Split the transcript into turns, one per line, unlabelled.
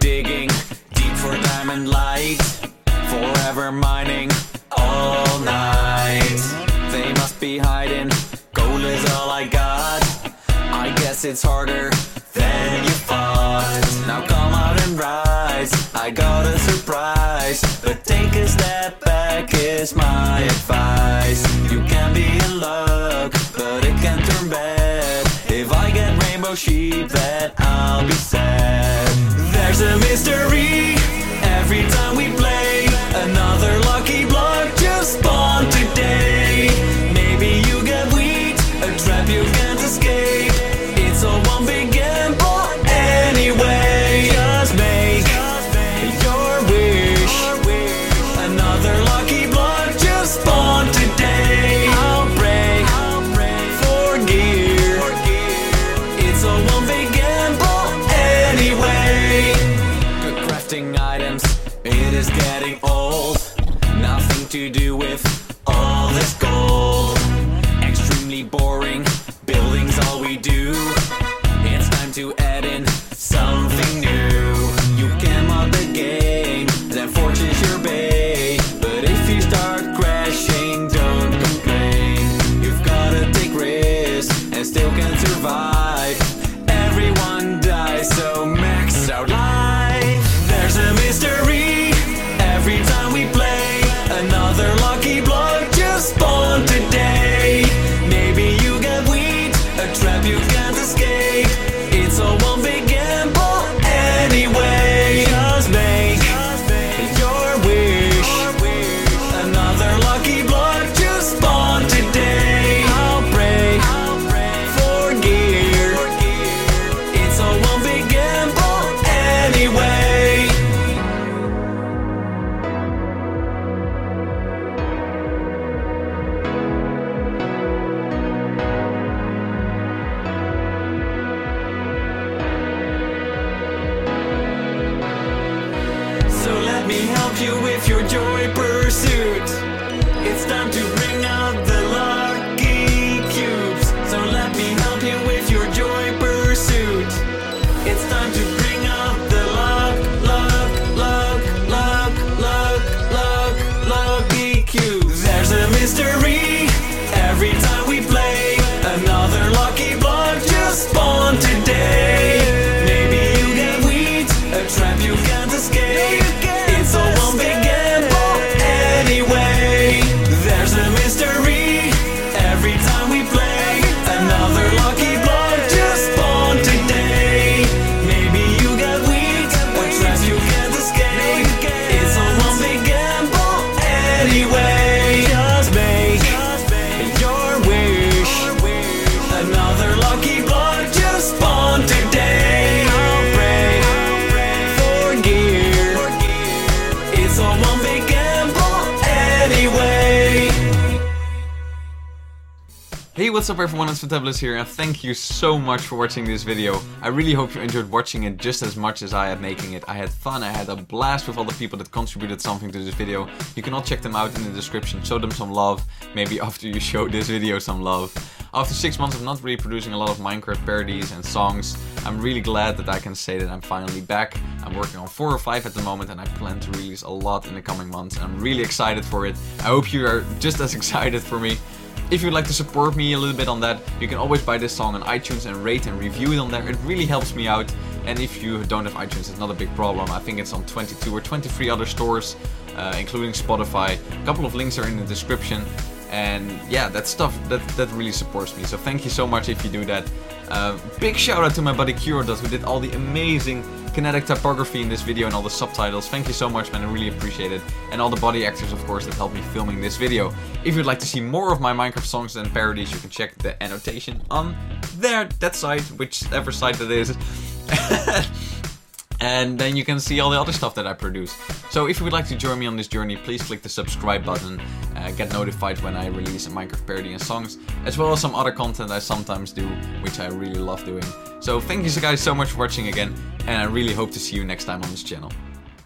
digging deep for diamond light, forever mining all night. They must be hiding, gold is all I got. I guess it's harder than you thought. Now come out and rise, I got a surprise. But take a step back is my advice. You can be in luck, but it can turn bad. If I get rainbow sheep, then I'll be sad. A mystery. Every time we to do with all this gold. Extremely boring, building's all we do. It's time to add in something new. You can mod the game, then fortune's your bay. But if you start crashing, don't complain. You've gotta take risks and still can survive. Help you with your joy
Hey, what's up everyone, it's Fantabulous here and thank you so much for watching this video. I really hope you enjoyed watching it just as much as I had making it. I had fun, I had a blast with all the people that contributed something to this video. You can all check them out in the description, show them some love, maybe after you show this video some love. After 6 months of not really producing a lot of Minecraft parodies and songs, I'm really glad that I can say that I'm finally back. I'm working on 4 or 5 at the moment and I plan to release a lot in the coming months. I'm really excited for it. I hope you are just as excited for me. If you'd like to support me a little bit on that, you can always buy this song on iTunes and rate and review it on there. It really helps me out. And if you don't have iTunes, it's not a big problem. I think it's on 22 or 23 other stores, uh, including Spotify. A couple of links are in the description. And yeah, that stuff that that really supports me. So thank you so much if you do that. Uh, big shout out to my buddy Kurodot who did all the amazing kinetic typography in this video and all the subtitles. Thank you so much, man. I really appreciate it. And all the body actors, of course, that helped me filming this video. If you'd like to see more of my Minecraft songs and parodies, you can check the annotation on there, that site, whichever site that is. and then you can see all the other stuff that I produce. So if you would like to join me on this journey, please click the subscribe button, uh, get notified when I release a Minecraft parody and songs, as well as some other content I sometimes do, which I really love doing. So thank you guys so much for watching again, and I really hope to see you next time on this channel.